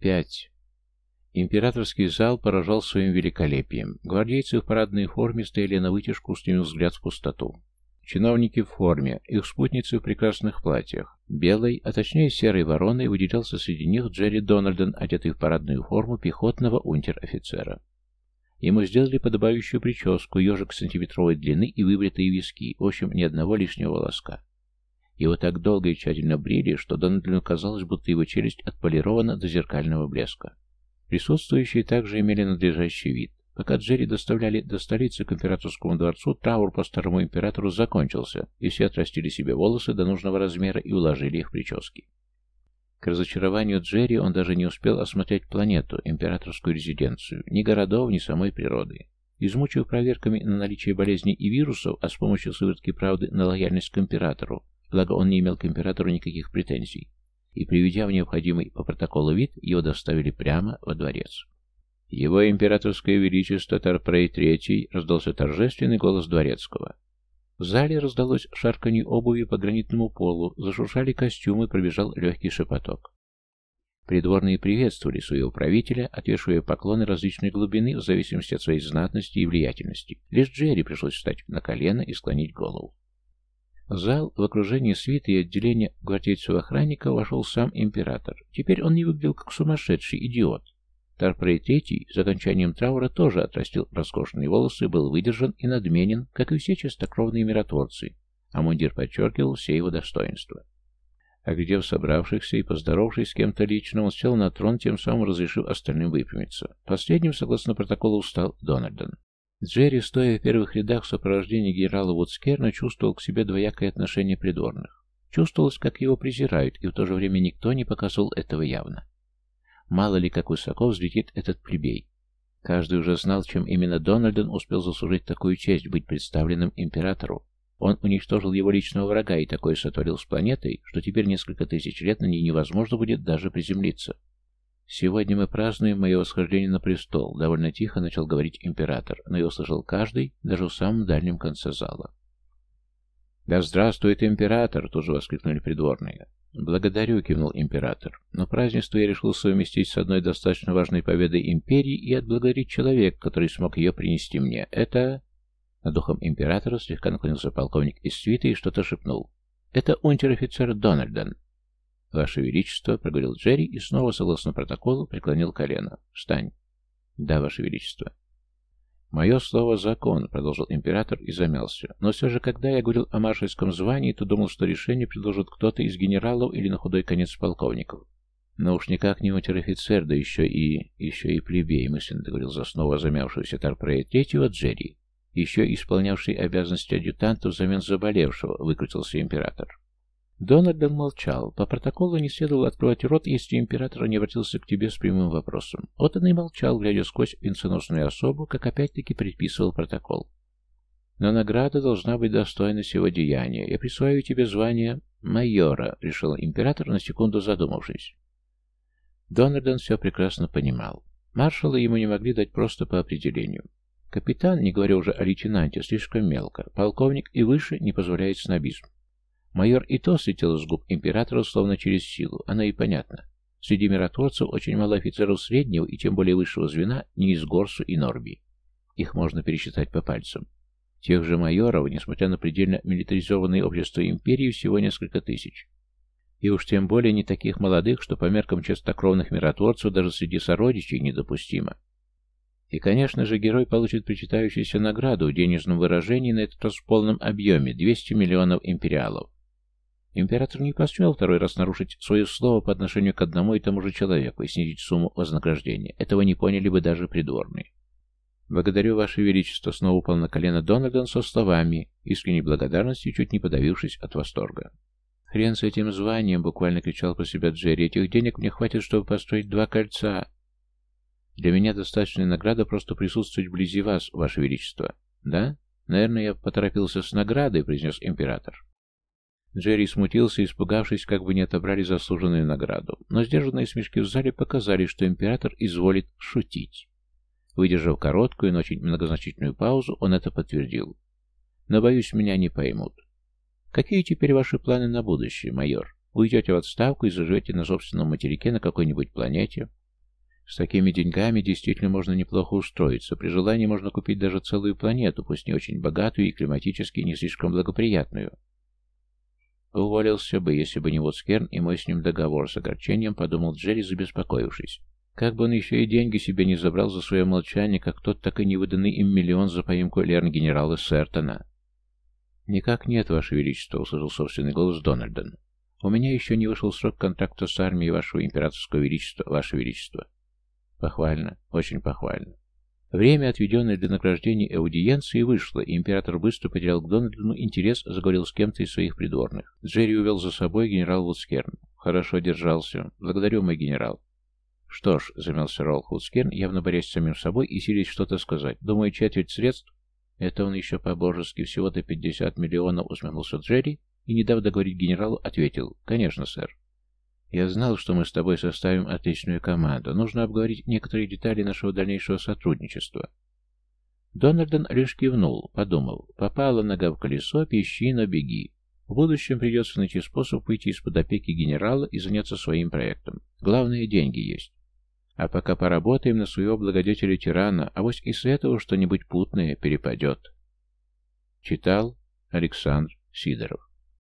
Пять. Императорский зал поражал своим великолепием. Гвардейцы в парадной форме стояли на вытяжку, устремив взгляд в пустоту. Чиновники в форме, их спутницы в прекрасных платьях. Белой, а точнее серой вороной, выделялся среди них Джерри Дональден, одетый в парадную форму пехотного унтер-офицера. Ему сделали подобающую прическу, ежик сантиметровой длины и выбритые виски, в общем, ни одного лишнего волоска. Его так долго и тщательно брили, что Дональдену казалось, будто его челюсть отполирована до зеркального блеска. Присутствующие также имели надлежащий вид. Пока Джерри доставляли до столицы к императорскому дворцу, траур по старому императору закончился, и все отрастили себе волосы до нужного размера и уложили их в прически. К разочарованию Джерри он даже не успел осмотреть планету, императорскую резиденцию, ни городов, ни самой природы. Измучив проверками на наличие болезней и вирусов, а с помощью сыворотки правды на лояльность к императору, благо он не имел к императору никаких претензий, и, приведя в необходимый по протоколу вид, его доставили прямо во дворец. «Его императорское величество Тарпрей III раздался торжественный голос дворецкого. В зале раздалось шарканье обуви по гранитному полу, зашуршали костюмы, пробежал легкий шепоток. Придворные приветствовали своего правителя, отвешивая поклоны различной глубины в зависимости от своей знатности и влиятельности. Лишь Джерри пришлось встать на колено и склонить голову. Зал в окружении свиты и отделения гвардейцев охранника вошел сам император. Теперь он не выглядел как сумасшедший идиот. Тарпрей III с окончанием траура тоже отрастил роскошные волосы, был выдержан и надменен, как и все чистокровные миротворцы, а мундир подчеркивал все его достоинства. Оглядев собравшихся и поздоровавшись с кем-то лично, он сел на трон, тем самым разрешив остальным выпрямиться. Последним, согласно протоколу, устал Дональден. Джерри, стоя в первых рядах в сопровождении генерала Вудскерна, чувствовал к себе двоякое отношение придворных. Чувствовалось, как его презирают, и в то же время никто не показывал этого явно. Мало ли, как высоко взлетит этот плебей. Каждый уже знал, чем именно Дональден успел заслужить такую честь быть представленным императору. Он уничтожил его личного врага и такое сотворил с планетой, что теперь несколько тысяч лет на ней невозможно будет даже приземлиться. «Сегодня мы празднуем мое восхождение на престол», — довольно тихо начал говорить император, но его слышал каждый, даже в самом дальнем конце зала. «Да здравствует император!» — тут же воскликнули придворные. «Благодарю», — кивнул император. «Но празднество я решил совместить с одной достаточно важной победой империи и отблагодарить человека, который смог ее принести мне. Это...» Над духом императора слегка наклонился полковник из свиты и что-то шепнул. «Это унтер-офицер Дональден. «Ваше Величество», — проговорил Джерри и снова, согласно протоколу, преклонил колено. «Встань». «Да, Ваше Величество». «Мое слово — закон», — продолжил император и замялся. «Но все же, когда я говорил о маршальском звании, то думал, что решение предложит кто-то из генералов или на худой конец полковников. Но уж никак не унтер-офицер, да еще и... еще и плебей», — мысленно договорил за снова замявшегося Тарпрея третьего Джерри. «Еще исполнявший обязанности адъютанта взамен заболевшего», — выкрутился император. Дональден молчал. По протоколу не следовало открывать рот, если император не обратился к тебе с прямым вопросом. Отон и молчал, глядя сквозь венценосную особу, как опять-таки предписывал протокол. Но награда должна быть достойна сего деяния. Я присваиваю тебе звание майора, решил император, на секунду задумавшись. Дональден все прекрасно понимал. Маршала ему не могли дать просто по определению. Капитан, не говоря уже о лейтенанте, слишком мелко. Полковник и выше не позволяет снобизм. Майор и то слетел с губ императора словно через силу, оно и понятно. Среди миротворцев очень мало офицеров среднего и тем более высшего звена не из Горсу и Норби. Их можно пересчитать по пальцам. Тех же майоров, несмотря на предельно милитаризованное общество империи, всего несколько тысяч. И уж тем более не таких молодых, что по меркам чистокровных миротворцев даже среди сородичей недопустимо. И, конечно же, герой получит причитающуюся награду в денежном выражении на этот раз в полном объеме – 200 миллионов империалов. Император не посмел второй раз нарушить свое слово по отношению к одному и тому же человеку и снизить сумму вознаграждения. Этого не поняли бы даже придворные. «Благодарю, Ваше Величество», — снова упал на колено Дональдон со словами, искренней благодарности, чуть не подавившись от восторга. «Хрен с этим званием!» — буквально кричал про себя Джерри. «Этих денег мне хватит, чтобы построить два кольца!» «Для меня достаточная награда просто присутствовать вблизи вас, Ваше Величество». «Да? Наверное, я поторопился с наградой», — произнес император. Джерри смутился, испугавшись, как бы не отобрали заслуженную награду. Но сдержанные смешки в зале показали, что император изволит шутить. Выдержав короткую, но очень многозначительную паузу, он это подтвердил. «Но, боюсь, меня не поймут. Какие теперь ваши планы на будущее, майор? Уйдете в отставку и заживете на собственном материке на какой-нибудь планете? С такими деньгами действительно можно неплохо устроиться. При желании можно купить даже целую планету, пусть не очень богатую и климатически не слишком благоприятную. Уволился бы, если бы не Вудскерн и мой с ним договор, с огорчением подумал Джерри, забеспокоившись. Как бы он еще и деньги себе не забрал за свое молчание, как тот, так и не выданный им миллион за поимку Лерн-генерала Сертона. «Никак нет, Ваше Величество», — услышал собственный голос Дональдон. «У меня еще не вышел срок контракта с армией Вашего Императорского Величества, Ваше Величество». «Похвально, очень похвально». Время, отведенное для награждения аудиенции, вышло, и император быстро потерял к Дональдону интерес, заговорил с кем-то из своих придворных. Джерри увел за собой генерал Вудскерн. «Хорошо держался. Благодарю, мой генерал». «Что ж», — замялся Ролл Вудскерн, явно борясь с самим собой и силясь что-то сказать. «Думаю, четверть средств «Это он еще по-божески, всего-то пятьдесят миллионов», — усмехнулся Джерри и, не дав договорить генералу, ответил «Конечно, сэр». «Я знал, что мы с тобой составим отличную команду. Нужно обговорить некоторые детали нашего дальнейшего сотрудничества». Дональдон лишь кивнул, подумал. Попала нога в колесо, пищи, беги. В будущем придется найти способ выйти из-под опеки генерала и заняться своим проектом. Главное, деньги есть. А пока поработаем на своего благодетеля-тирана, а вось из этого что-нибудь путное перепадет. Читал Александр Сидоров